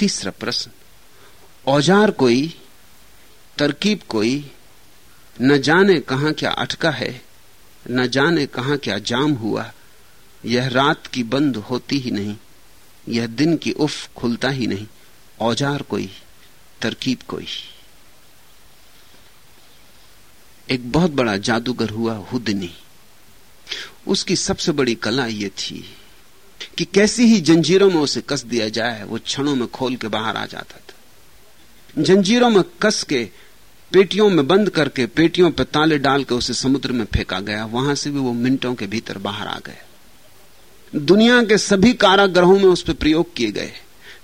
तीसरा प्रश्न, औज़ार कोई, तरकीब कोई, न जाने कहा क्या अटका है, न जाने कहा क्या जाम हुआ, यह रात की बंद होती ही नहीं, यह दिन की उफ खुलता ही नहीं, औज़ार कोई, तरकीब कोई। एक बहुत बड़ा जादूगर हुआ हुदनी। उसकी सबसे बड़ी कला यह थी कि कैसी ही जंजीरों में उसे कस दिया जाए, वो क्षणों में खोल के बाहर आ जाता था। जंजीरों में कस के पेटियों में बंद करके, पेटियों पर ताले डाल के उसे समुद्र में फेंका गया। वहाँ से भी वो मिनटों के भीतर बाहर आ गए। दुनिया के सभी कारागृहों में उस पर प्रयोग किए गए।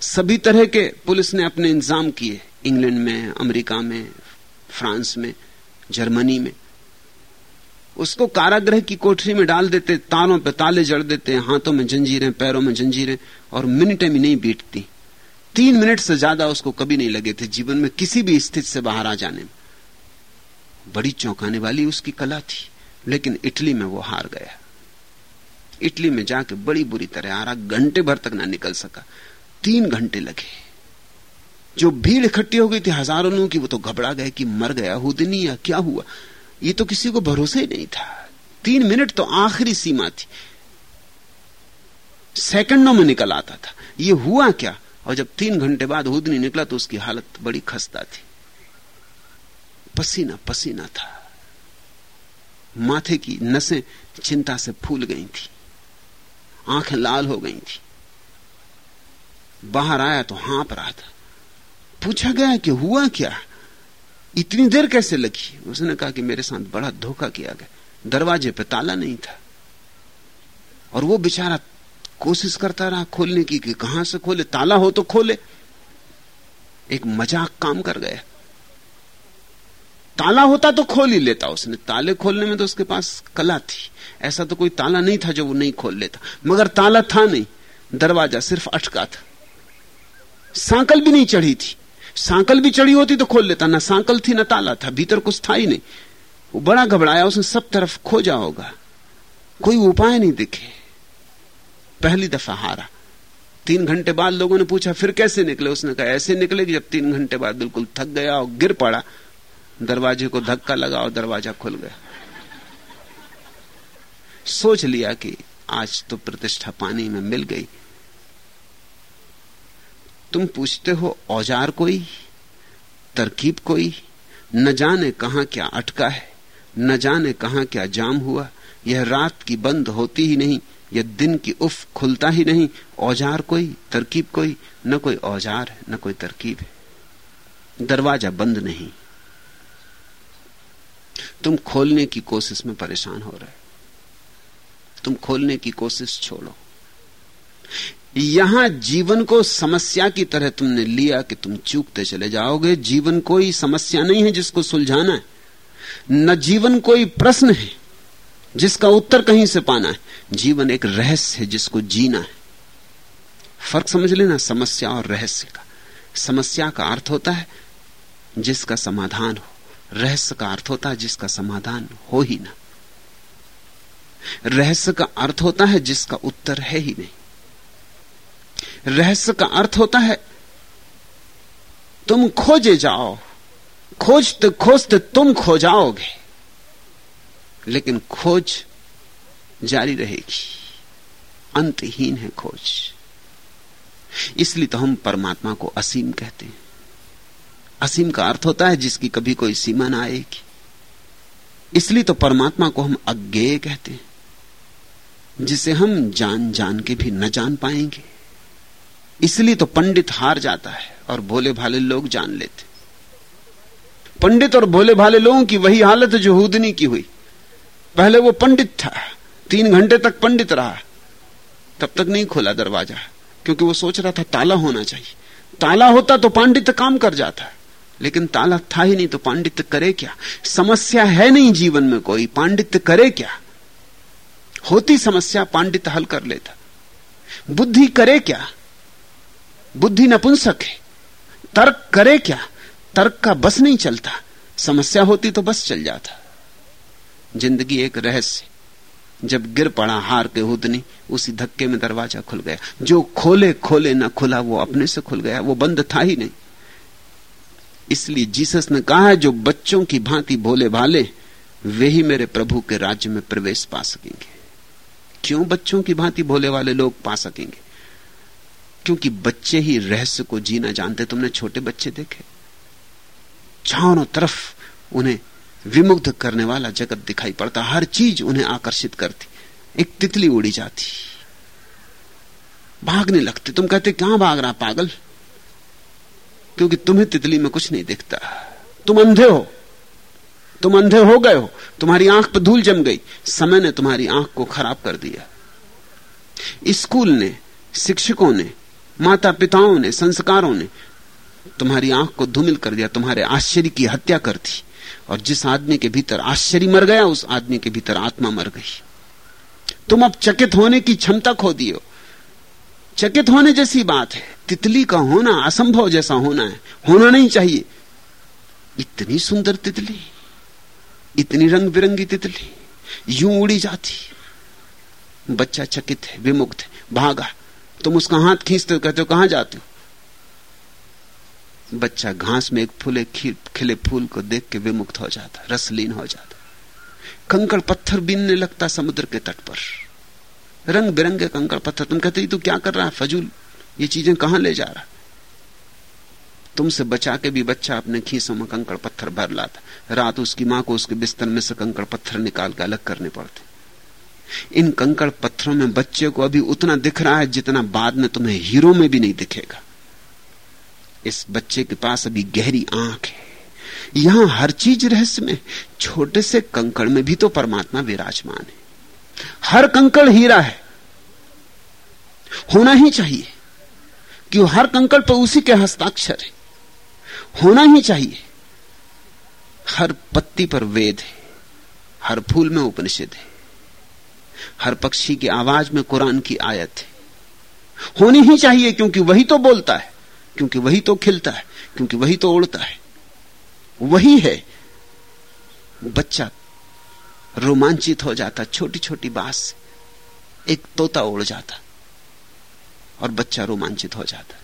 सभी तरह के पुलिस ने अपने इंतज़ाम किए। इंग्लैंड में, अमेरिका में, फ्रांस में, जर्मनी में। उसको कारागृह की कोठरी में डाल देते, तारों पे ताले जड़ देते, हाथों में जंजीरें, पैरों में जंजीरें, और मिनटें भी नहीं बीतती। तीन मिनट से ज़्यादा उसको कभी नहीं लगे थे जीवन में किसी भी स्थिति से बाहर आ जाने में। बड़ी चौंकाने वाली उसकी कला थी, लेकिन इटली में वो हार गया। इटली में जाके बड़ी बुरी तरह रहा घंटे भर तक ना निकल सका। तीन घंटे लगे। जो भीड़ इकट्ठी हो गई थी हज़ारों लोगों की, वो तो घबरा गए कि मर गया हुदनी या क्या हुआ? ये तो किसी को भरोसा ही नहीं था। तीन मिनट तो आखिरी सीमा थी। सेकंडों में निकल आता था। ये हुआ क्या? और जब तीन घंटे बाद हुदनी निकला तो उसकी हालत बड़ी खस्ता थी। पसीना पसीना था। माथे की नसें चिंता से फूल गई थी। आँखें लाल हो गई थी। बाहर आया तो हाँप रहा था। पूछा गया कि हुआ क्या? इतनी देर कैसे लगी? उसने कहा कि मेरे साथ बड़ा धोखा किया गया। दरवाजे पे ताला नहीं था। और वो बेचारा कोशिश करता रहा खोलने की कि कहाँ से खोले? ताला हो तो खोले। एक मज़ाक काम कर गया। ताला होता तो खोल ही लेता। उसने ताले खोलने में तो उसके पास कला थी। ऐसा तो कोई ताला नहीं था जो वो नहीं खोल लेता। मगर ताला था नहीं। दरवाज़ा सिर्फ़ अटका था। सांकल भी नहीं चढ़ी थी। सांकल भी चढ़ी होती तो खोल लेता, ना सांकल थी, ना ताला था, भीतर कुछ था ही नहीं। वो बड़ा घबराया, उसने सब तरफ़ खोजा होगा। कोई उपाय नहीं दिखे। पहली दफ़ा हारा। तीन घंटे बाद लोगों ने पूछा, फिर कैसे निकले? उसने कहा, ऐसे निकले कि जब तीन घंटे बाद बिल्कुल थक गया और गिर पड़ा, दरवाजे को धक्का लगा और दरवाज़ा खुल गया। सोच लिया कि आज तो प्रतिष्ठा पानी में मिल गई। तुम पूछते हो, औज़ार कोई? तरकीब कोई? न जाने कहाँ क्या अटका है, न जाने कहाँ क्या जाम हुआ। यह रात की बंद होती ही नहीं, यह दिन की उफ खुलता ही नहीं। औज़ार कोई, तरकीब कोई? न कोई औज़ार है न कोई तरकीब है। दरवाज़ा बंद नहीं। तुम खोलने की कोशिश में परेशान हो रहे तुम खोलने की कोशिश छोड़ो। यहाँ जीवन को समस्या की तरह तुमने लिया कि तुम चूकते चले जाओगे। जीवन कोई समस्या नहीं है जिसको सुलझाना है। न जीवन कोई प्रश्न है जिसका उत्तर कहीं से पाना है। जीवन एक रहस्य है जिसको जीना है। फ़र्क समझ लेना समस्या और रहस्य का। समस्या का अर्थ होता है जिसका समाधान हो। रहस्य का अर्थ होता है जिसका समाधान हो ही ना। रहस्य का अर्थ होता है जिसका उत्तर है ही नहीं। रहस्य का अर्थ होता है, तुम खोजे जाओ, खोजते खोजते तुम खो जाओगे, लेकिन खोज जारी रहेगी, अंतहीन है खोज। इसलिए तो हम परमात्मा को असीम कहते हैं। असीम का अर्थ होता है जिसकी कभी कोई सीमा ना आएगी। इसलिए तो परमात्मा को हम अज्ञेय कहते हैं, जिसे हम जान जान के भी न जान पाएँगे। इसलिए तो पंडित हार जाता है और भोले भाले लोग जान लेते। पंडित और भोले भाले लोगों की वही हालत जो हुदनी की हुई। पहले वो पंडित था, तीन घंटे तक पंडित रहा। तब तक नहीं खोला दरवाज़ा, क्योंकि वो सोच रहा था ताला होना चाहिए। ताला होता तो पांडित्य काम कर जाता, लेकिन ताला था ही नहीं तो पांडित्य करे क्या? समस्या है नहीं जीवन में कोई, पांडित्य करे क्या? होती समस्या, पांडित्य हल कर लेता। बुद्धि करे क्या? बुद्धि नपुंसक है। तर्क करे क्या? तर्क का बस नहीं चलता। समस्या होती तो बस चल जाता। ज़िंदगी एक रहस्य जब गिर पड़ा हार के हुदनी, उसी धक्के में दरवाज़ा खुल गया। जो खोले खोले ना खुला, वो अपने से खुल गया। वो बंद था ही नहीं। इसलिए जीसस ने कहा है, जो बच्चों की भांति भोले भाले, वे ही मेरे प्रभु के राज्य में प्रवेश पा सकेंगे। क्यों बच्चों की भांति भोले वाले लोग पा सकेंगे? क्योंकि बच्चे ही रहस्य को जीना जानते तुमने छोटे बच्चे देखे। चारों तरफ़ उन्हें विमुग्ध करने वाला जगत दिखाई पड़ता। हर चीज़ उन्हें आकर्षित करती। एक तितली उड़ी जाती। भागने लगते। तुम कहते कहाँ भाग रहा पागल? क्योंकि तुम्हें तितली में कुछ नहीं दिखता। तुम अंधे हो। तुम अंधे हो गए हो। तुम्हारी आँख पर धूल जम गई। समय ने तुम्हारी आँख को खराब कर दिया। स्कूल ने, शिक्षकों ने माता पिताओं ने, संस्कारों ने तुम्हारी आँख को धूमिल कर दिया, तुम्हारे आश्चर्य की हत्या कर दी। और जिस आदमी के भीतर आश्चर्य मर गया, उस आदमी के भीतर आत्मा मर गई। तुम अब चकित होने की क्षमता खो दियो। चकित होने जैसी बात है। तितली का होना असंभव जैसा होना है। होना नहीं चाहिए। इतनी सुंदर तितली, इतनी रंग बिरंगी तितली, यूँ उड़ी जाती। बच्चा चकित है, विमुक्त है, भागा। तुम उसका हाथ खींचते हो, कहते हो, कहाँ जाते हो? बच्चा घास में एक फूले खिले फूल को देख के विमुक्त हो जाता, रसलीन हो जाता। कंकड़ पत्थर बीनने लगता समुद्र के तट पर। रंग बिरंगे कंकड़ पत्थर। तुम कहते तू क्या कर रहा है, फजूल? ये चीज़ें कहाँ ले जा रहा तुमसे बचा के भी बच्चा अपने खीसों में कंकड़ पत्थर भर लाता। रात उसकी माँ को उसके बिस्तर में से कंकड़ पत्थर निकाल के अलग करने पड़ते। इन कंकड़ में बच्चे को अभी उतना दिख रहा है जितना बाद में तुम्हें हीरो में भी नहीं दिखेगा। इस बच्चे के पास अभी गहरी आँख है। यहाँ हर चीज़ रहस्य में छोटे से कंकड़ में भी तो परमात्मा विराजमान है। हर कंकड़ हीरा है। होना ही चाहिए कि हर कंकड़ पर उसी के हस्ताक्षर है। होना ही चाहिए। हर पत्ती पर वेद है। हर फूल में उपनिषद है। हर पक्षी की आवाज़ में कुरान की आयत है। होनी ही चाहिए, क्योंकि वही तो बोलता है, क्योंकि वही तो खिलता है, क्योंकि वही तो उड़ता है। वही है। बच्चा रोमांचित हो जाता छोटी छोटी बात से एक तोता उड़ जाता और बच्चा रोमांचित हो जाता।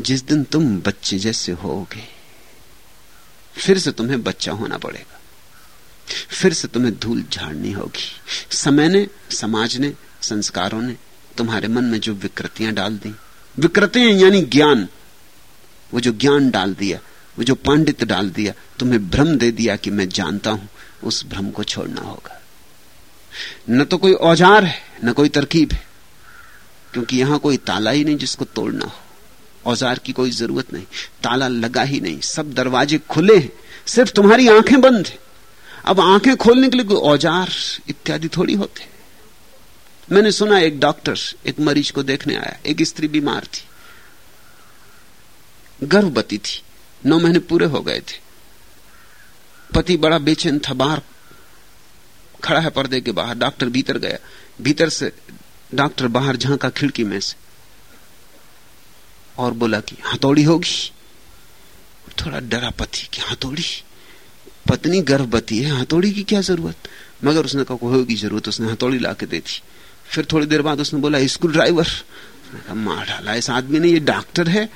जिस दिन तुम बच्चे जैसे होगे, फिर से तुम्हें बच्चा होना पड़ेगा। फिर से तुम्हें धूल झाड़नी होगी। समय ने, समाज ने, संस्कारों ने तुम्हारे मन में जो विकृतियाँ डाल दी। विकृतियाँ यानी ज्ञान। वो जो ज्ञान डाल दिया, वो जो पांडित डाल दिया, तुम्हें भ्रम दे दिया कि मैं जानता हूँ, उस भ्रम को छोड़ना होगा। न तो कोई औज़ार है, न कोई तरकीब है, क्योंकि यहाँ कोई ताला ही नहीं जिसको तोड़ना हो। औज़ार की कोई ज़रूरत नहीं, ताला लगा ही नहीं, सब दरवाजे खुले हैं, सिर्फ़ तुम्हारी आँखें बंद है। अब आँखें खोलने के लिए कोई औज़ार इत्यादि थोड़ी होते। मैंने सुना एक डॉक्टर, एक मरीज़ को देखने आया, एक स्त्री बीमार थी। गर्भवती थी। नौ महीने पूरे हो गए थे। पति बड़ा बेचैन था, बाहर खड़ा है पर्दे के बाहर, डॉक्टर भीतर गया। भीतर से डॉक्टर बाहर झांका खिड़की में से। और बोला कि हथौड़ी होगी। थोड़ा डरा पति कि हथौड़ी पत्नी गर्भवती है, हथौड़ी की क्या ज़रूरत? मगर उसने कहा होगी ज़रूरत, उसने हथौड़ी ला के दे दी। फिर थोड़ी देर बाद उसने बोला, स्क्रू ड्राइवर। मार डाला, इस आदमी ने, ये डॉक्टर है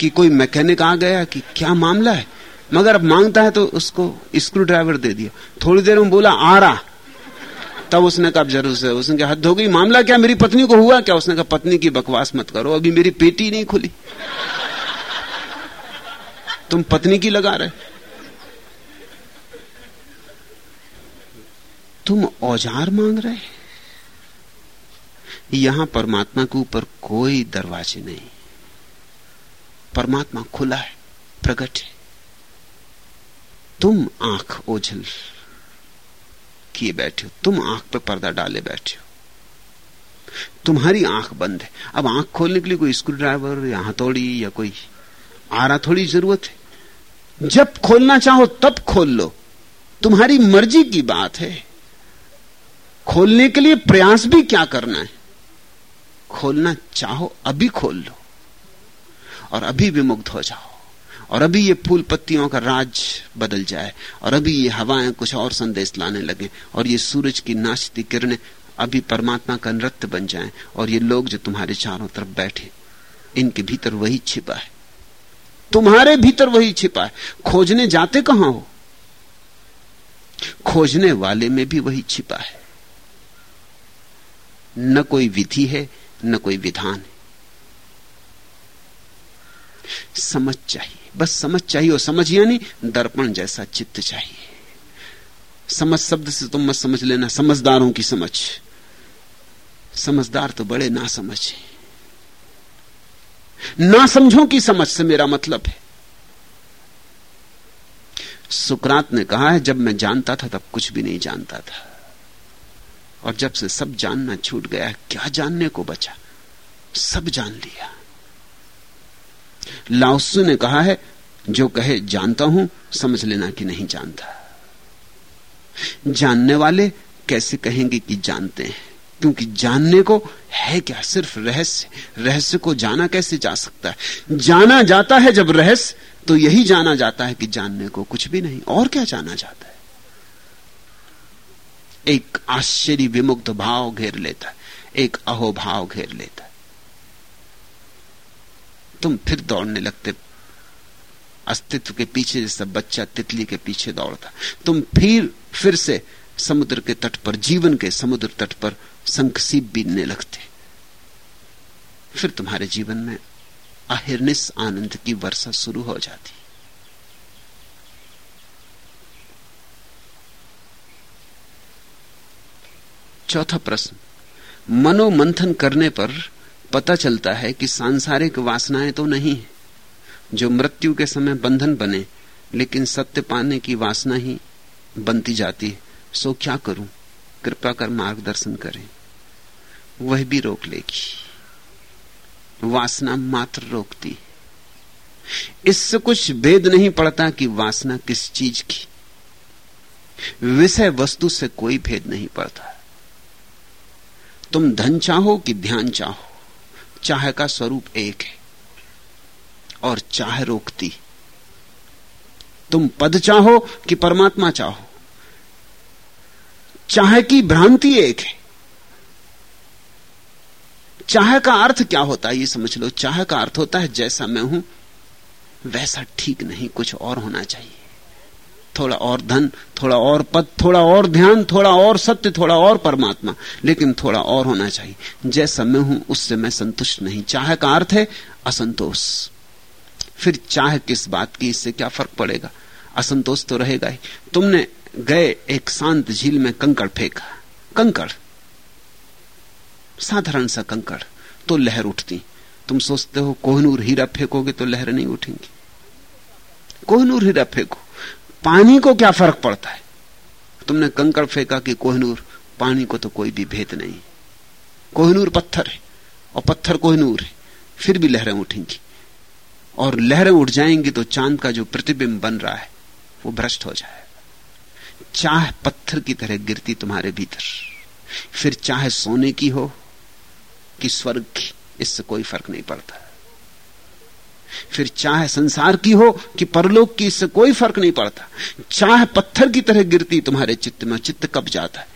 कि कोई मैकेनिक आ गया कि क्या मामला है? मगर अब माँगता है तो उसको स्क्रू ड्राइवर दे दिया। थोड़ी देर में बोला आ रहा तब उसने कहा ज़रूर से उसने कहा, हद हो गई, मामला क्या? मेरी पत्नी को हुआ क्या? उसने कहा, पत्नी की बकवास मत करो, अभी मेरी पेटी नहीं खुली। तुम पत्नी की लगा रहे तुम औज़ार मांग रहे यहाँ परमात्मा के ऊपर कोई दरवाजे नहीं। परमात्मा खुला है, प्रकट है। तुम आँख ओझल किए बैठे हो। तुम आँख पर पर्दा डाले बैठे हो। तुम्हारी आँख बंद है। अब आँख खोलने के लिए कोई स्क्रू ड्राइवर या हथौड़ी या कोई आरा थोड़ी ज़रूरत है। जब खोलना चाहो तब खोल लो। तुम्हारी मर्ज़ी की बात है। खोलने के लिए प्रयास भी क्या करना है? खोलना चाहो, अभी खोल लो। और अभी विमुग्ध हो जाओ। और अभी ये फूल पत्तियों का राज बदल जाए। और अभी ये हवाएँ कुछ और संदेश लाने लगे। और ये सूरज की नाचती किरणें अभी परमात्मा का नृत्य बन जाएँ। और ये लोग जो तुम्हारे चारों तरफ़ बैठे, इनके भीतर वही छिपा है। तुम्हारे भीतर वही छिपा है। खोजने जाते कहाँ हो? खोजने वाले में भी वही छिपा है। न कोई विधि है, न कोई विधान है। समझ चाहिए। बस समझ चाहिए और समझ यानी दर्पण जैसा चित्त चाहिए। समझ शब्द से तुम मत समझ लेना, समझदारों की समझ। समझदार तो बड़े ना समझ ना समझो की समझ से मेरा मतलब है। सुकरात ने कहा है, जब मैं जानता था तब कुछ भी नहीं जानता था। और जब से सब जानना छूट गया, क्या जानने को बचा? सब जान लिया। लाउसू ने कहा है, जो कहे जानता हूँ, समझ लेना कि नहीं जानता। जानने वाले कैसे कहेंगे कि जानते हैं? क्योंकि जानने को है क्या सिर्फ़ रहस्य? रहस्य को जाना कैसे जा सकता है? जाना जाता है जब रहस्य तो यही जाना जाता है कि जानने को कुछ भी नहीं, और क्या जाना जाता है? एक आश्चर्य विमुक्त भाव घेर लेता है, एक अहोभाव घेर लेता है। तुम फिर दौड़ने लगते अस्तित्व के पीछे जैसा बच्चा तितली के पीछे दौड़ता तुम फिर फिर से समुद्र के तट पर, जीवन के समुद्र तट पर संकसीप बीनने लगते फिर तुम्हारे जीवन में अहिर्निश आनंद की वर्षा शुरू हो जाती चौथा प्रश्न। मनोमंथन करने पर पता चलता है कि सांसारिक वासनाएँ तो नहीं है, जो मृत्यु के समय बंधन बने, लेकिन सत्य पाने की वासना ही बनती जाती है। सो क्या करूँ? कृपा कर मार्गदर्शन करें। वह भी रोक लेगी। वासना मात्र रोकती इससे कुछ भेद नहीं पड़ता कि वासना किस चीज़ की। विषय वस्तु से कोई भेद नहीं पड़ता। तुम धन चाहो कि ध्यान चाहो, चाह का स्वरूप एक है, और चाह रोकती। तुम पद चाहो कि परमात्मा चाहो, चाह की भ्रांति एक है। चाह का अर्थ क्या होता है, ये समझ लो। चाह का अर्थ होता है, जैसा मैं हूँ, वैसा ठीक नहीं, कुछ और होना चाहिए। थोड़ा और धन, थोड़ा और पद, थोड़ा और ध्यान, थोड़ा और सत्य, थोड़ा और परमात्मा। लेकिन थोड़ा और होना चाहिए। जैसा मैं हूँ, उससे मैं संतुष्ट नहीं। चाह का अर्थ है असंतोष। फिर चाह किस बात की, इससे क्या फ़र्क पड़ेगा? असंतोष तो रहेगा ही। तुमने गए एक शांत झील में कंकड़ फेंका। कंकड़। साधारण सा कंकड़। तो लहर उठती। तुम सोचते हो, कोहनूर हीरा फेंकोगे तो लहर नहीं उठेंगी। कोहनूर हीरा फेंको। पानी को क्या फ़र्क पड़ता है? तुमने कंकड़ फेंका कि कोहनूर, पानी को तो कोई भी भेद नहीं। कोहनूर पत्थर है, और पत्थर कोहनूर है, फिर भी लहरें उठेंगी। और लहरें उठ जाएँगी तो चाँद का जो प्रतिबिंब बन रहा है, वो भ्रष्ट हो जाए चाह पत्थर की तरह गिरती तुम्हारे भीतर। फिर चाहे सोने की हो, कि स्वर्ग की, इससे कोई फ़र्क नहीं पड़ता। फिर चाहे संसार की हो कि परलोक की, इससे कोई फ़र्क नहीं पड़ता। चाह पत्थर की तरह गिरती, तुम्हारे चित्त में चित्त कब जाता है?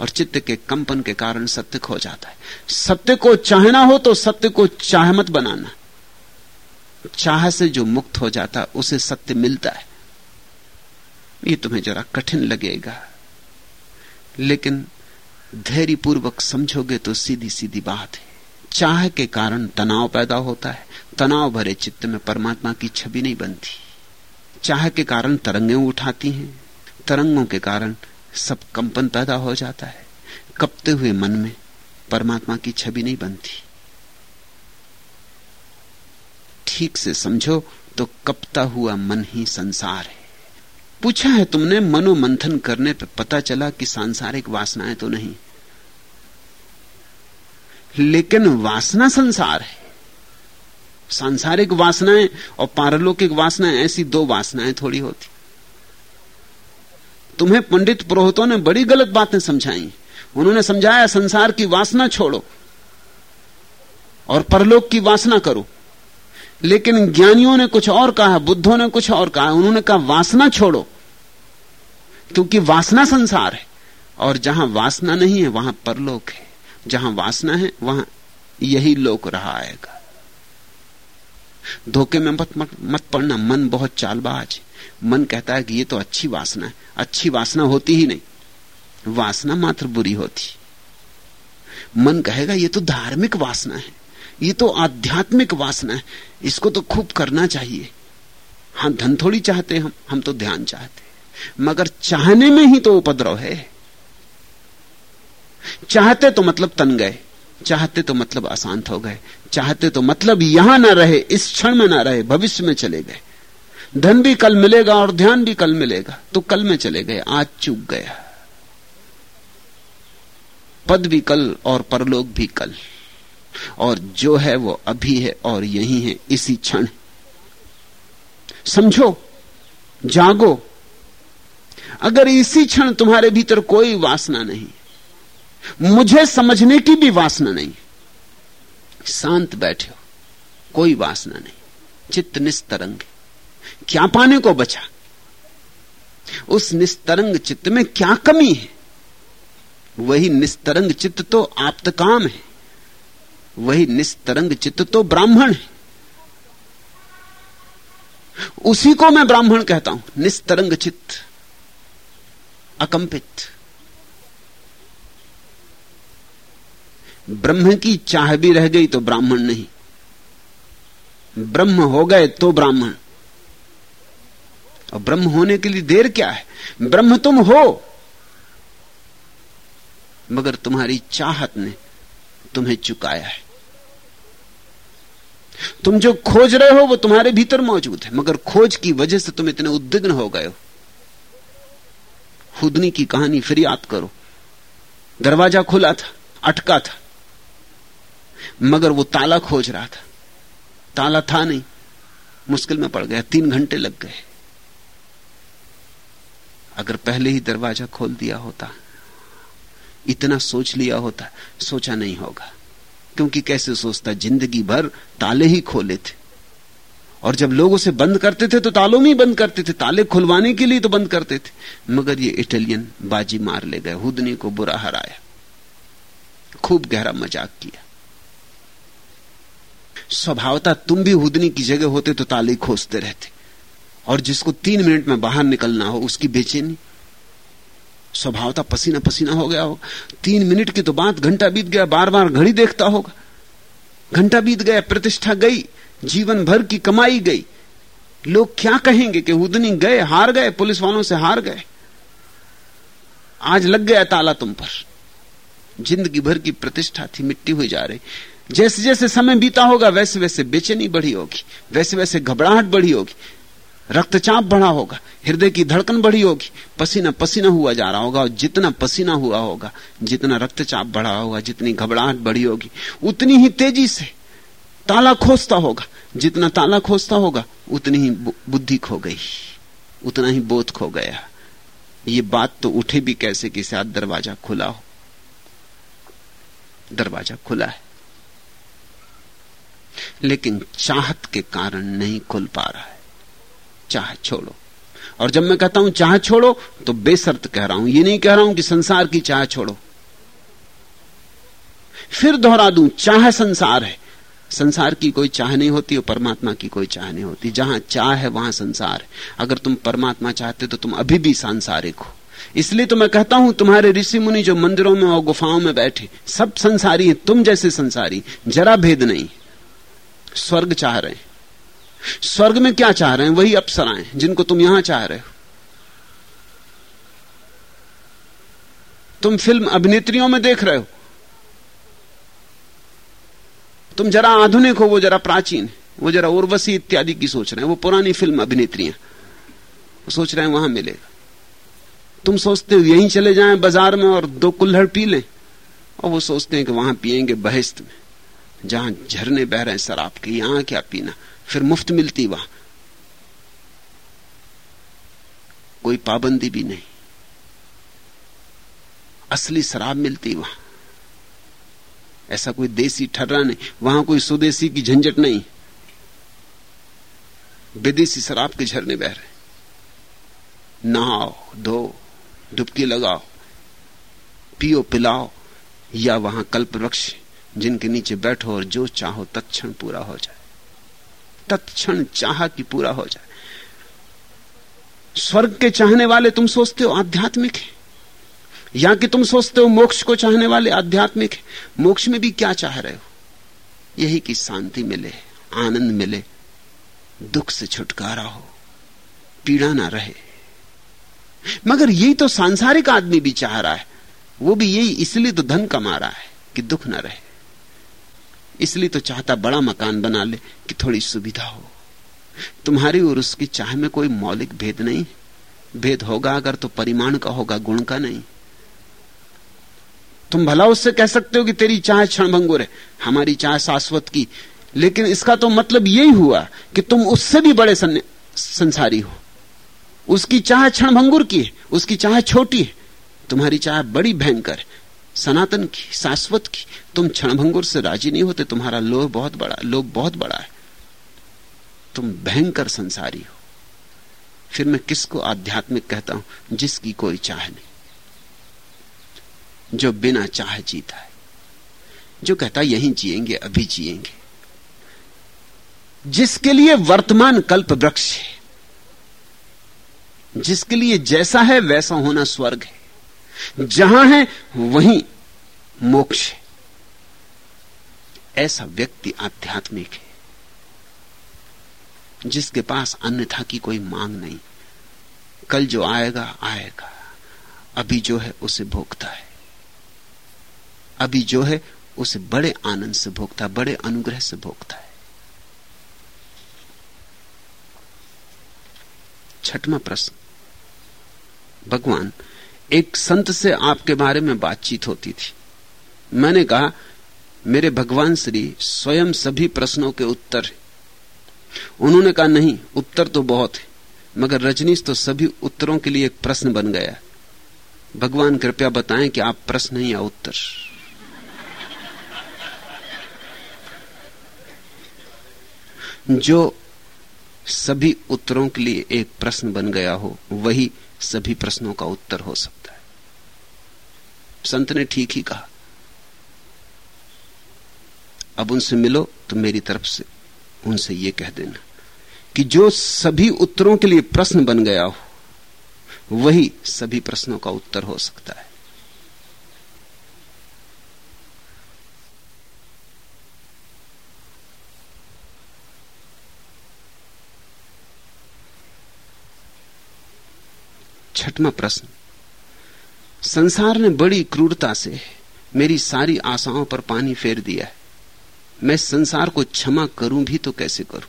और चित्त के कंपन के कारण सत्य खो जाता है। सत्य को चाहना हो तो सत्य को चाह मत बनाना। चाह से जो मुक्त हो जाता, उसे सत्य मिलता है। ये तुम्हें जरा कठिन लगेगा। लेकिन धैर्य पूर्वक समझोगे तो सीधी सीधी बात है। चाह के कारण तनाव पैदा होता है। तनाव भरे चित्त में परमात्मा की छवि नहीं बनती। चाह के कारण तरंगें उठाती हैं। तरंगों के कारण सब कंपन पैदा हो जाता है। कपते हुए मन में परमात्मा की छवि नहीं बनती। ठीक से समझो तो कपता हुआ मन ही संसार है। पूछा है तुमने मनोमंथन करने पर पता चला कि सांसारिक वासनाएँ तो नहीं। लेकिन वासना संसार है। सांसारिक वासनाएँ और पारलौकिक वासनाएँ, ऐसी दो वासनाएँ थोड़ी होती। तुम्हें पंडित पुरोहितों ने बड़ी गलत बातें समझाई। उन्होंने समझाया, संसार की वासना छोड़ो और परलोक की वासना करो। लेकिन ज्ञानियों ने कुछ और कहा, बुद्धों ने कुछ और कहा, उन्होंने कहा, वासना छोड़ो, क्योंकि वासना संसार है और जहाँ वासना नहीं है, वहाँ परलोक है। जहाँ वासना है वहाँ यही लोक रहा आएगा। धोखे में मत मत, मत पड़ना मन बहुत चालबाज। मन कहता है कि ये तो अच्छी वासना है अच्छी वासना होती ही नहीं। वासना मात्र बुरी होती। मन कहेगा ये तो धार्मिक वासना है ये तो आध्यात्मिक वासना है इसको तो खूब करना चाहिए। हाँ धन थोड़ी चाहते हम हम तो ध्यान चाहते मगर चाहने में ही तो उपद्रव है। चाहते तो मतलब तन गए, चाहते तो मतलब अशांत हो गए, चाहते तो मतलब यहाँ ना रहे, इस क्षण में ना रहे, भविष्य में चले गए। धन भी कल मिलेगा और ध्यान भी कल मिलेगा तो कल में चले गए, आज चूक गया। पद भी कल और परलोक भी कल, और जो है वो अभी है और यही है, इसी क्षण। समझो, जागो, अगर इसी क्षण तुम्हारे भीतर कोई वासना नहीं मुझे समझने की भी वासना नहीं। शांत बैठे हो, कोई वासना नहीं। चित्त निस्तरंग क्या पाने को बचा? उस निस्तरंग चित्त में क्या कमी है? वही निस्तरंग चित्त तो आप्त काम है। वही निस्तरंग चित्त तो ब्राह्मण है। उसी को मैं ब्राह्मण कहता हूँ। निस्तरंग चित्त, अकंपित। ब्रह्म की चाह भी रह गई तो ब्राह्मण नहीं। ब्रह्म हो गए तो ब्राह्मण। और ब्रह्म होने के लिए देर क्या है? ब्रह्म तुम हो। मगर तुम्हारी चाहत ने तुम्हें चुकाया है। तुम जो खोज रहे हो वो तुम्हारे भीतर मौजूद है, मगर खोज की वजह से तुम इतने उद्विग्न हो गए हो। खुदनी की कहानी फिर याद करो। दरवाज़ा खुला था, अटका था। मगर वो ताला खोज रहा था। ताला था नहीं। मुश्किल में पड़ गया। तीन घंटे लग गए। अगर पहले ही दरवाज़ा खोल दिया होता, इतना सोच लिया होता, सोचा नहीं होगा। क्योंकि कैसे सोचता, ज़िंदगी भर ताले ही खोले थे। और जब लोग उसे बंद करते थे तो तालों में ही बंद करते थे। ताले खुलवाने के लिए तो बंद करते थे। मगर ये इटालियन बाजी मार ले गए। हुदनी को बुरा हराया। खूब गहरा मज़ाक किया। स्वभावता तुम भी हुदनी की जगह होते तो ताली खोजते रहते। और जिसको तीन मिनट में बाहर निकलना हो, उसकी बेचैनी। स्वभावता पसीना पसीना हो गया हो तीन मिनट की तो बात घंटा बीत गया बार बार घड़ी देखता होगा। घंटा बीत गया, प्रतिष्ठा गई, जीवन भर की कमाई गई। लोग क्या कहेंगे कि हुदनी गए, हार गए, पुलिस वालों से हार गए। आज लग गया ताला तुम पर। ज़िंदगी भर की प्रतिष्ठा थी, मिट्टी हुई जा रही। जैसे जैसे समय बीता होगा, वैसे वैसे बेचैनी बढ़ी होगी, वैसे वैसे घबराहट बढ़ी होगी, रक्तचाप बढ़ा होगा, हृदय की धड़कन बढ़ी होगी, पसीना पसीना हुआ जा रहा होगा और जितना पसीना हुआ होगा, जितना रक्तचाप बढ़ा होगा, जितनी घबराहट बढ़ी होगी, उतनी ही तेज़ी से ताला खोजता होगा, जितना ताला खोजता होगा, उतनी ही बुद्धि खो गई, उतना ही बोध खो गया। ये बात तो उठे भी कैसे कि शायद दरवाज़ा खुला हो। दरवाज़ा खुला है। लेकिन चाहत के कारण नहीं खुल पा रहा है। चाह छोड़ो। और जब मैं कहता हूँ चाह छोड़ो तो बेसर्त कह रहा हूँ। ये नहीं कह रहा हूँ कि संसार की चाह छोड़ो। फिर दोहरा दूँ, चाह संसार है। संसार की कोई चाह नहीं होती और परमात्मा की कोई चाह नहीं होती। जहाँ चाह है, वहाँ संसार है। अगर तुम परमात्मा चाहते तो तुम अभी भी सांसारिक हो। इसलिए तो मैं कहता हूँ, तुम्हारे ऋषि मुनि जो मंदिरों में और गुफाओं में बैठे, सब संसारी हैं, तुम जैसे संसारी जरा भेद नहीं। स्वर्ग चाह रहे हैं। स्वर्ग में क्या चाह रहे हैं? वही अप्सराएँ, जिनको तुम यहाँ चाह रहे हो। तुम फ़िल्म अभिनेत्रियों में देख रहे हो। तुम जरा आधुनिक हो, वो जरा प्राचीन, वो जरा उर्वशी इत्यादि की सोच रहे हैं। वो पुरानी फ़िल्म अभिनेत्रियाँ सोच रहे हैं, वहाँ मिलेगा। तुम सोचते हो यहीं चले जाएँ बाज़ार में और दो कुल्हड़ पी लें, और वो सोचते हैं कि वहाँ पिएँगे बहिस्त में। जहाँ झरने बह रहे हैं, शराब के, यहाँ क्या पीना? फिर मुफ़्त मिलती वहाँ। कोई पाबंदी भी नहीं। असली शराब मिलती वहाँ। ऐसा कोई देसी ठर्रा नहीं। वहाँ कोई स्वदेशी की झंझट नहीं। विदेशी शराब के झरने बह रहे नहाओ, धो डुबकी लगाओ, पियो, पिलाओ, या वहाँ कल्प वृक्ष। जिनके नीचे बैठो और जो चाहो तत्क्षण पूरा हो जाए। तत्क्षण चाह की पूरा हो जाए। स्वर्ग के चाहने वाले तुम सोचते हो आध्यात्मिक है? या कि तुम सोचते हो मोक्ष को चाहने वाले आध्यात्मिक है? मोक्ष में भी क्या चाह रहे हो? यही कि शांति मिले, आनंद मिले, दुख से छुटकारा हो, पीड़ा ना रहे। मगर यही तो सांसारिक आदमी भी चाह रहा है। वो भी यही इसलिए तो धन कमा रहा है कि दुख ना रहे। इसलिए तो चाहता बड़ा मकान बना ले कि थोड़ी सुविधा हो। तुम्हारी और उसकी चाह में कोई मौलिक भेद नहीं। भेद होगा अगर तो परिमाण का होगा, गुण का नहीं। तुम भला उससे कह सकते हो कि तेरी चाह क्षणभंगुर है, हमारी चाह शाश्वत की। लेकिन इसका तो मतलब यही हुआ कि तुम उससे भी बड़े संसारी हो। उसकी चाह क्षणभंगुर की है, उसकी चाह छोटी है। तुम्हारी चाह बड़ी भयंकर सनातन की, शाश्वत की। तुम क्षणभंगुर से राज़ी नहीं होते, तुम्हारा लोह बहुत बड़ा, लोभ बहुत बड़ा है। तुम भयंकर संसारी हो। फिर मैं किसको आध्यात्मिक कहता हूँ? जिसकी कोई चाह नहीं। जो बिना चाह जीता है। जो कहता, यहीं जिएँगे, अभी जिएँगे। जिसके लिए वर्तमान कल्प वृक्ष है। जिसके लिए जैसा है, वैसा होना स्वर्ग है। जहाँ है, वहीं मोक्ष है। ऐसा व्यक्ति आध्यात्मिक है, जिसके पास अन्यथा की कोई मांग नहीं। कल जो आएगा आएगा। अभी जो है, उसे भोगता है। अभी जो है, उसे बड़े आनंद से भोगता है, बड़े अनुग्रह से भोगता है। छठवा प्रश्न। भगवान एक संत से आपके बारे में बातचीत होती थी। मैंने कहा, मेरे भगवान श्री स्वयं सभी प्रश्नों के उत्तर है। उन्होंने कहा, नहीं, उत्तर तो बहुत है, मगर रजनीश तो सभी उत्तरों के लिए एक प्रश्न बन गया। भगवान, कृपया बताएँ कि आप प्रश्न या उत्तर? जो सभी उत्तरों के लिए एक प्रश्न बन गया हो, वही सभी प्रश्नों का उत्तर हो सकता है। संत ने ठीक ही कहा। अब उनसे मिलो तो मेरी तरफ़ से उनसे यह कह देना कि जो सभी उत्तरों के लिए प्रश्न बन गया हो, वही सभी प्रश्नों का उत्तर हो सकता है। छठवा प्रश्न। संसार ने बड़ी क्रूरता से मेरी सारी आशाओं पर पानी फेर दिया है। मैं संसार को क्षमा करूँ भी तो कैसे करूँ?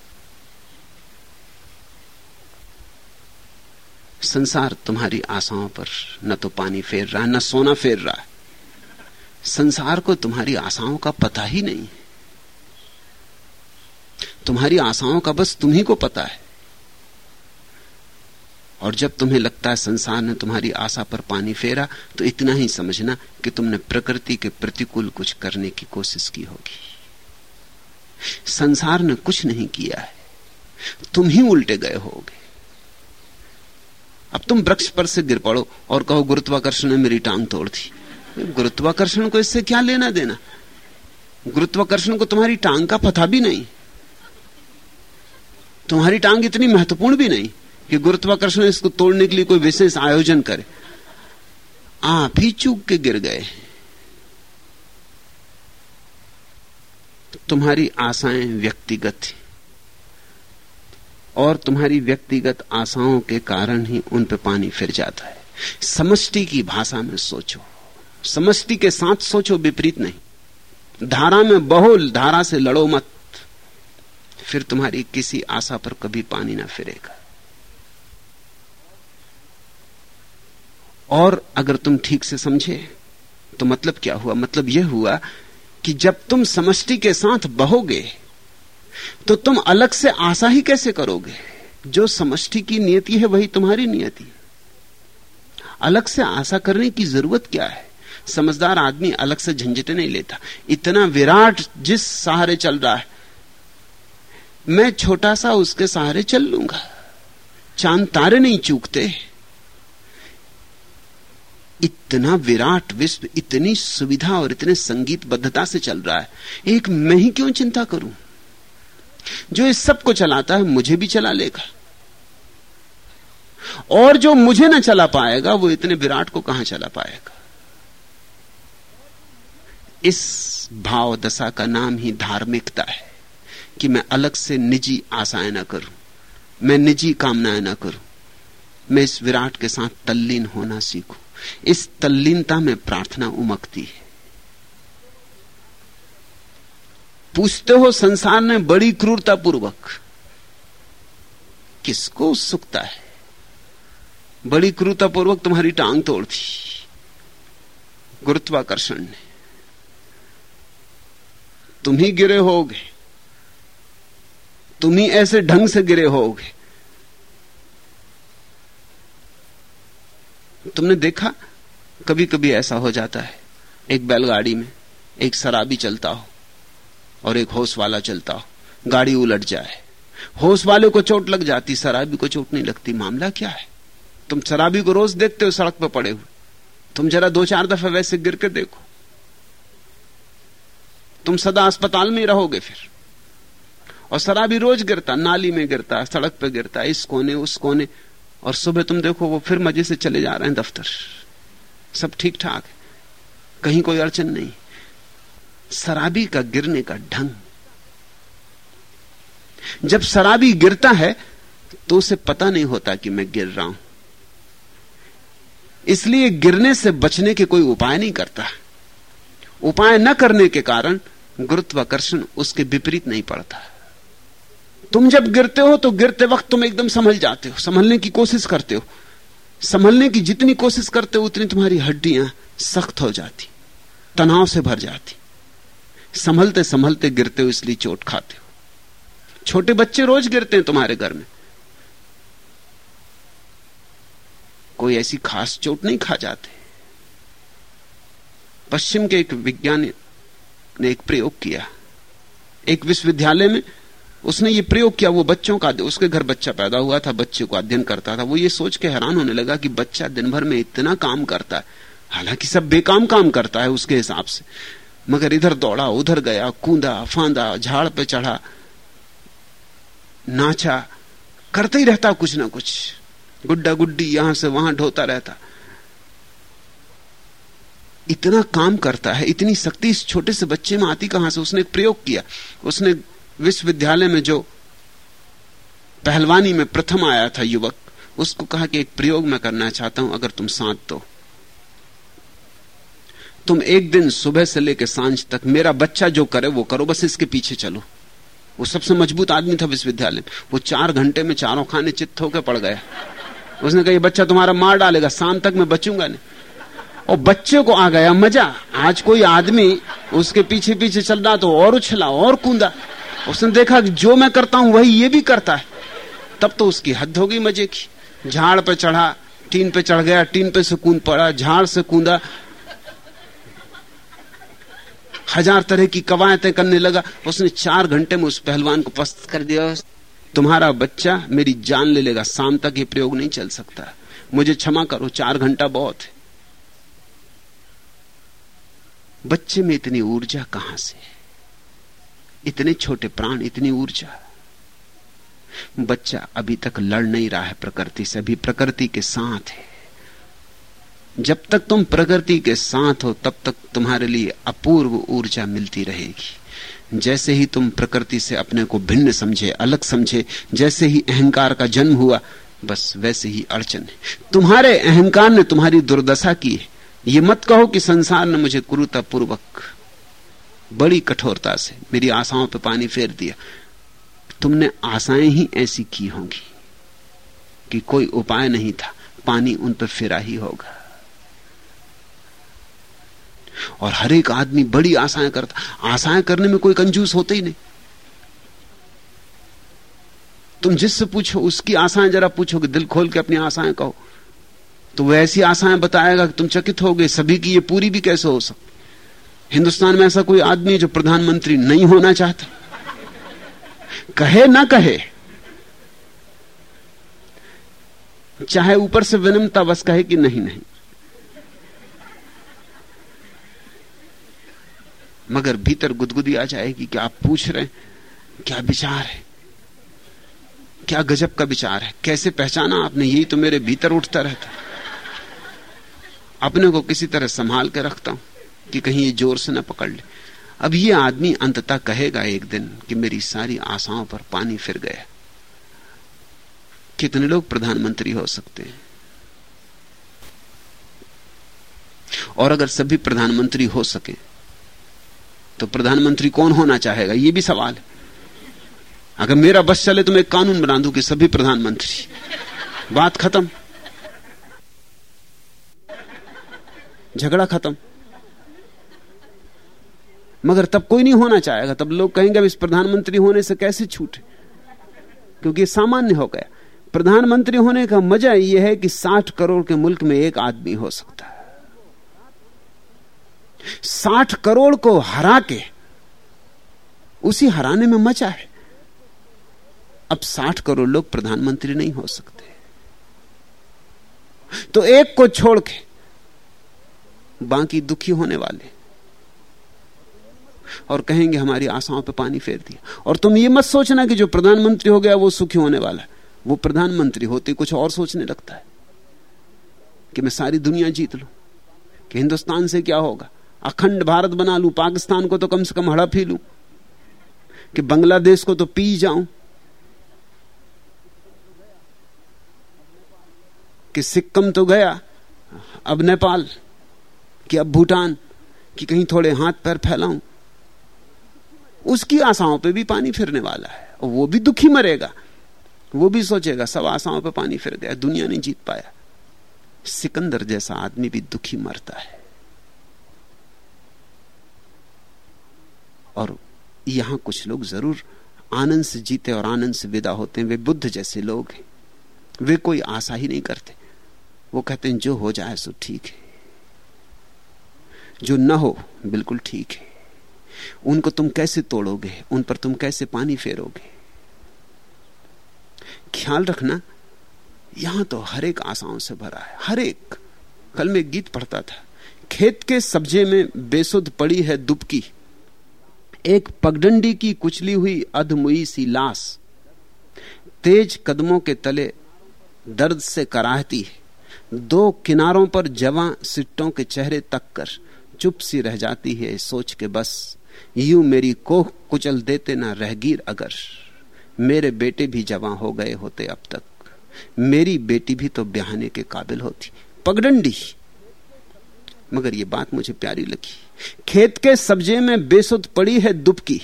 संसार तुम्हारी आशाओं पर न तो पानी फेर रहा है न सोना फेर रहा है। संसार को तुम्हारी आशाओं का पता ही नहीं। तुम्हारी आशाओं का बस तुम्ही को पता है। और जब तुम्हें लगता है संसार ने तुम्हारी आशा पर पानी फेरा तो इतना ही समझना कि तुमने प्रकृति के प्रतिकूल कुछ करने की कोशिश की होगी। संसार ने कुछ नहीं किया है। तुम ही उल्टे गए होगे। अब तुम वृक्ष पर से गिर पड़ो और कहो, गुरुत्वाकर्षण ने मेरी टांग तोड़ दी। गुरुत्वाकर्षण को इससे क्या लेना देना? गुरुत्वाकर्षण को तुम्हारी टांग का पता भी नहीं। तुम्हारी टांग इतनी महत्वपूर्ण भी नहीं। कि गुरुत्वाकर्षण इसको तोड़ने के लिए कोई विशेष आयोजन करे। आप ही चूक के गिर गए। तुम्हारी आशाएँ व्यक्तिगत थी और तुम्हारी व्यक्तिगत आशाओं के कारण ही उन पर पानी फिर जाता है। समष्टि की भाषा में सोचो। समष्टि के साथ सोचो, विपरीत नहीं। धारा में बहुल, धारा से लड़ो मत। फिर तुम्हारी किसी आशा पर कभी पानी ना फिरेगा। और अगर तुम ठीक से समझे तो मतलब क्या हुआ? मतलब यह हुआ कि जब तुम समष्टि के साथ बहोगे तो तुम अलग से आशा ही कैसे करोगे? जो समष्टि की नियति है, वही तुम्हारी नियति। अलग से आशा करने की ज़रूरत क्या है? समझदार आदमी अलग से झंझट नहीं लेता। इतना विराट जिस सहारे चल रहा है, मैं छोटा सा उसके सहारे चल लूँगा। चाँद तारे नहीं चूकते। इतना विराट विश्व, इतनी सुविधा और इतने संगीत बद्धता से चल रहा है। एक मैं ही क्यों चिंता करूँ? जो इस सबको चलाता है, मुझे भी चला लेगा। और जो मुझे ना चला पाएगा, वो इतने विराट को कहाँ चला पाएगा? इस भाव दशा का नाम ही धार्मिकता है कि मैं अलग से निजी आशाएँ ना करूँ, मैं निजी कामनाएँ ना करूँ, मैं इस विराट के साथ तल्लीन होना सीखूं। इस तल्लीनता में प्रार्थना उमकती है। पूछते हो संसार ने बड़ी क्रूरता पूर्वक किसको उत्सुकता है? बड़ी क्रूरता पूर्वक तुम्हारी टांग तोड़ दी गुरुत्वाकर्षण ने। तुम ही गिरे होगे, तुम ही ऐसे ढंग से गिरे होगे तुमने देखा? कभी कभी ऐसा हो जाता है। एक बैलगाड़ी में एक शराबी चलता हो और एक होश वाला चलता हो। गाड़ी उलट जाए। होश वाले को चोट लग जाती, शराबी को चोट नहीं लगती। मामला क्या है? तुम शराबी को रोज देखते हो, सड़क पर पड़े हुए। तुम जरा दो चार दफे वैसे गिर के देखो। तुम सदा अस्पताल में रहोगे फिर। और शराबी रोज गिरता, नाली में गिरता, सड़क पर गिरता, इस कोने, उस कोने। और सुबह तुम देखो वो फिर मज़े से चले जा रहे हैं दफ्तर। सब ठीक ठाक है। कहीं कोई अड़चन नहीं। शराबी का गिरने का ढंग। जब शराबी गिरता है तो उसे पता नहीं होता कि मैं गिर रहा हूँ। इसलिए गिरने से बचने के कोई उपाय नहीं करता। उपाय न करने के कारण गुरुत्वाकर्षण उसके विपरीत नहीं पड़ता। तुम जब गिरते हो तो गिरते वक्त तुम एकदम संभल जाते हो। संभलने की कोशिश करते हो। संभलने की जितनी कोशिश करते हो, उतनी तुम्हारी हड्डियाँ सख्त हो जाती। तनाव से भर जाती। संभलते संभलते गिरते हो, इसलिए चोट खाते हो। छोटे बच्चे रोज गिरते हैं तुम्हारे घर में। कोई ऐसी खास चोट नहीं खा जाते। पश्चिम के एक विज्ञानी ने एक प्रयोग किया। एक विश्वविद्यालय में उसने ये प्रयोग किया, वो बच्चों का उसके घर बच्चा पैदा हुआ था, बच्चे को अध्ययन करता था। वो ये सोच के हैरान होने लगा कि बच्चा दिन भर में इतना काम करता है। हालाँकि सब बेकाम काम करता है उसके हिसाब से। मगर इधर दौड़ा, उधर गया, कूदा, फांदा, झाड़ पे चढ़ा, नाचा, करते ही रहता कुछ ना कुछ। गुड्डा गुड्डी यहाँ से वहाँ ढोता रहता। इतना काम करता है, इतनी शक्ति इस छोटे से बच्चे में आती कहाँ से? उसने प्रयोग किया। उसने विश्वविद्यालय में जो पहलवानी में प्रथम आया था युवक, उसको कहा कि एक प्रयोग मैं करना चाहता हूँ, अगर तुम साथ दो। तुम एक दिन सुबह से लेकर साँझ तक मेरा बच्चा जो करे, वो करो, बस इसके पीछे चलो। वो सबसे मज़बूत आदमी था विश्वविद्यालय में। वो चार घंटे में चारों खाने चित्त होकर पड़ गया। उसने कहा, ये बच्चा तुम्हारा मार डालेगा, शाम तक मैं बचूँगा नहीं। और बच्चे को आ गया मज़ा। आज कोई आदमी उसके पीछे पीछे चल रहा तो और उछला, और कूदा। उसने देखा कि जो मैं करता हूँ वही ये भी करता है। तब तो उसकी हद हो गई मज़े की। झाड़ पे चढ़ा, टीन पे चढ़ गया, टीन पे से कूद पड़ा, झाड़ से कूदा। हज़ार तरह की कवायतें करने लगा। उसने चार घंटे में उस पहलवान को पस्त कर दिया। तुम्हारा बच्चा मेरी जान ले लेगा, शाम तक ये प्रयोग नहीं चल सकता। मुझे क्षमा करो, चार घंटा बहुत है। बच्चे में इतनी ऊर्जा कहाँ से इतने छोटे प्राण, इतनी ऊर्जा। बच्चा अभी तक लड़ नहीं रहा है प्रकृति से, अभी प्रकृति के साथ है। जब तक तुम प्रकृति के साथ हो, तब तक तुम्हारे लिए अपूर्व ऊर्जा मिलती रहेगी। जैसे ही तुम प्रकृति से अपने को भिन्न समझे, अलग समझे, जैसे ही अहंकार का जन्म हुआ, बस वैसे ही अड़चन है। तुम्हारे अहंकार ने तुम्हारी दुर्दशा की है। ये मत कहो कि संसार ने मुझे क्रूरतापूर्वक बड़ी कठोरता से मेरी आशाओं पर पानी फेर दिया। तुमने आशाएँ ही ऐसी की होंगी कि कोई उपाय नहीं था। पानी उन पर फिरा ही होगा। और हर एक आदमी बड़ी आशाएँ करता। आशाएँ करने में कोई कंजूस होते ही नहीं। तुम जिससे पूछो, उसकी आशाएँ जरा पूछो कि दिल खोल के अपनी आशाएँ कहो। तो वह ऐसी आशाएँ बताएगा कि तुम चकित हो गए। सभी की ये पूरी भी कैसे हो सकती? हिंदुस्तान में ऐसा कोई आदमी जो प्रधानमंत्री नहीं होना चाहता। कहे ना कहे, चाहे ऊपर से विनम्रता बस कहे कि नहीं नहीं। मगर भीतर गुदगुदी आ जाएगी कि आप पूछ रहे हैं, क्या विचार है? क्या गजब का विचार है? कैसे पहचाना आपने? यही तो मेरे भीतर उठता रहता। अपने को किसी तरह संभाल के रखता हूँ। कि कहीं ये ज़ोर से न पकड़ ले। अब ये आदमी अंततः कहेगा एक दिन कि मेरी सारी आशाओं पर पानी फिर गया। कितने लोग प्रधानमंत्री हो सकते हैं? और अगर सभी प्रधानमंत्री हो सके तो प्रधानमंत्री कौन होना चाहेगा? यह भी सवाल है। अगर मेरा बस चले तो मैं कानून बना दूँ कि सभी प्रधानमंत्री। बात खत्म। झगड़ा खत्म। मगर तब कोई नहीं होना चाहेगा। तब लोग कहेंगे, अब इस प्रधानमंत्री होने से कैसे छूटे? क्योंकि सामान्य हो गया। प्रधानमंत्री होने का मज़ा यह है कि 60 करोड़ के मुल्क में एक आदमी हो सकता है। 60 करोड़ को हरा के उसी हराने में मज़ा है। अब 60 करोड़ लोग प्रधानमंत्री नहीं हो सकते। तो एक को छोड़ के बाकी दुखी होने वाले और कहेंगे, हमारी आशाओं पे पानी फेर दिया। और तुम ये मत सोचना कि जो प्रधानमंत्री हो गया, वो सुखी होने वाला है। वो प्रधानमंत्री होते कुछ और सोचने लगता है कि मैं सारी दुनिया जीत लू, कि हिंदुस्तान से क्या होगा? अखंड भारत बना लू, पाकिस्तान को तो कम से कम हड़प ही लू, कि बांग्लादेश को तो पी जाऊँ, कि सिक्कम तो गया, अब नेपाल, कि अब भूटान, कि कहीं थोड़े हाथ पैर फैलाऊं। उसकी आशाओं पे भी पानी फिरने वाला है। और वो भी दुखी मरेगा। वो भी सोचेगा, सब आशाओं पे पानी फिर गया, दुनिया नहीं जीत पाया। सिकंदर जैसा आदमी भी दुखी मरता है। और यहाँ कुछ लोग ज़रूर आनंद से जीते और आनंद से विदा होते हैं। वे बुद्ध जैसे लोग हैं। वे कोई आशा ही नहीं करते। वो कहते हैं, जो हो जाए सो ठीक है। जो न हो, बिल्कुल ठीक है। उनको तुम कैसे तोड़ोगे? उन पर तुम कैसे पानी फेरोगे? ख्याल रखना, यहाँ तो हर एक आशाओं से भरा है। हर एक। कल में गीत पढ़ता था। खेत के सब्जे में बेसुध पड़ी है दुबकी। एक पगडंडी की कुचली हुई अधमुई सी लाश। तेज कदमों के तले दर्द से कराहती है। दो किनारों पर जवां सिट्टों के चेहरे तक कर चुप सी रह जाती है, सोच के बस। यूँ मेरी कोह कुचल देते ना रहगीर अगर। मेरे बेटे भी जवां हो गए होते अब तक। मेरी बेटी भी तो ब्याहने के काबिल होती। पगडंडी। मगर यह बात मुझे प्यारी लगी। खेत के सब्जे में बेसुध पड़ी है दुबकी।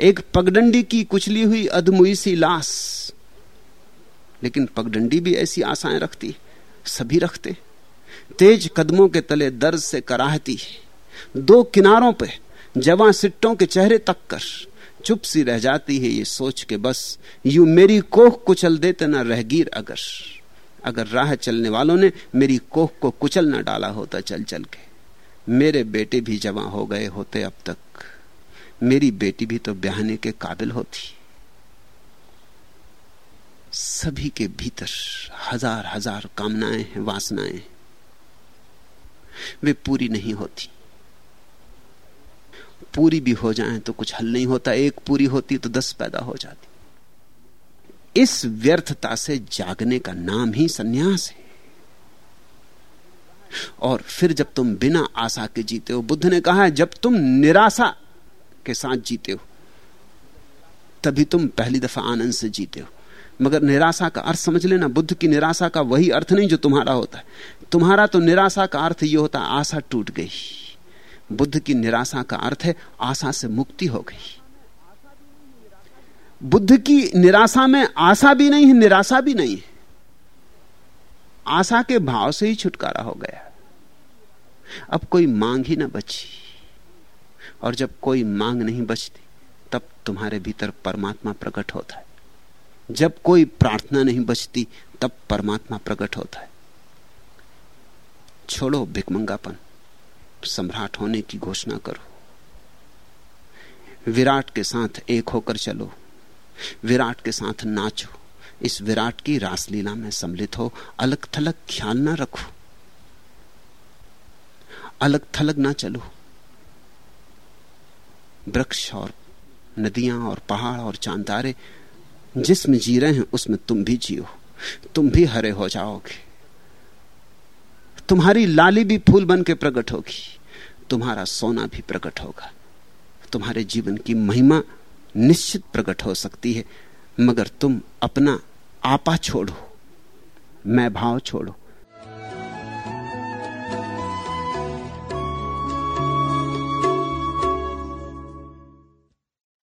एक पगडंडी की कुचली हुई अधमुई सी लाश। लेकिन पगडंडी भी ऐसी आशाएँ रखती। सभी रखते। तेज कदमों के तले दर्द से कराहती। दो किनारों पे जवां सिट्टों के चेहरे तक कर चुप सी रह जाती है ये सोच के बस, यू मेरी कोख कुचल देते ना रहगीर अगर। अगर राह चलने वालों ने मेरी कोख को कुचल ना डाला होता चल चल के। मेरे बेटे भी जवां हो गए होते अब तक। मेरी बेटी भी तो ब्याहने के काबिल होती। सभी के भीतर हज़ार हज़ार कामनाएँ हैं, वासनाएँ। वे पूरी नहीं होती। पूरी भी हो जाए तो कुछ हल नहीं होता। एक पूरी होती तो दस पैदा हो जाती। इस व्यर्थता से जागने का नाम ही सन्यास है। और फिर जब तुम बिना आशा के जीते हो, बुद्ध ने कहा है, जब तुम निराशा के साथ जीते हो, तभी तुम पहली दफ़ा आनंद से जीते हो। मगर निराशा का अर्थ समझ लेना, बुद्ध की निराशा का वही अर्थ नहीं जो तुम्हारा होता है। तुम्हारा तो निराशा का अर्थ यह होता आशा टूट गई। बुद्ध की निराशा का अर्थ है आशा से मुक्ति हो गई। बुद्ध की निराशा में आशा भी नहीं है, निराशा भी नहीं है। आशा के भाव से ही छुटकारा हो गया। अब कोई मांग ही ना बची। और जब कोई मांग नहीं बचती, तब तुम्हारे भीतर परमात्मा प्रकट होता है। जब कोई प्रार्थना नहीं बचती, तब परमात्मा प्रकट होता है। छोड़ो भिकमंगापन। सम्राट होने की घोषणा करो। विराट के साथ एक होकर चलो। विराट के साथ नाचो। इस विराट की रासलीला में सम्मिलित हो। अलग थलग ख्याल ना रखो। अलग थलग ना चलो। वृक्ष और नदियाँ और पहाड़ और चांदारे जिसमें जी रहे हैं, उसमें तुम भी जियो। तुम भी हरे हो जाओगे। तुम्हारी लाली भी फूल बन के प्रकट होगी, तुम्हारा सोना भी प्रकट होगा। तुम्हारे जीवन की महिमा निश्चित प्रकट हो सकती है, मगर तुम अपना आपा छोड़ो, मैं भाव छोड़ो।